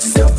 so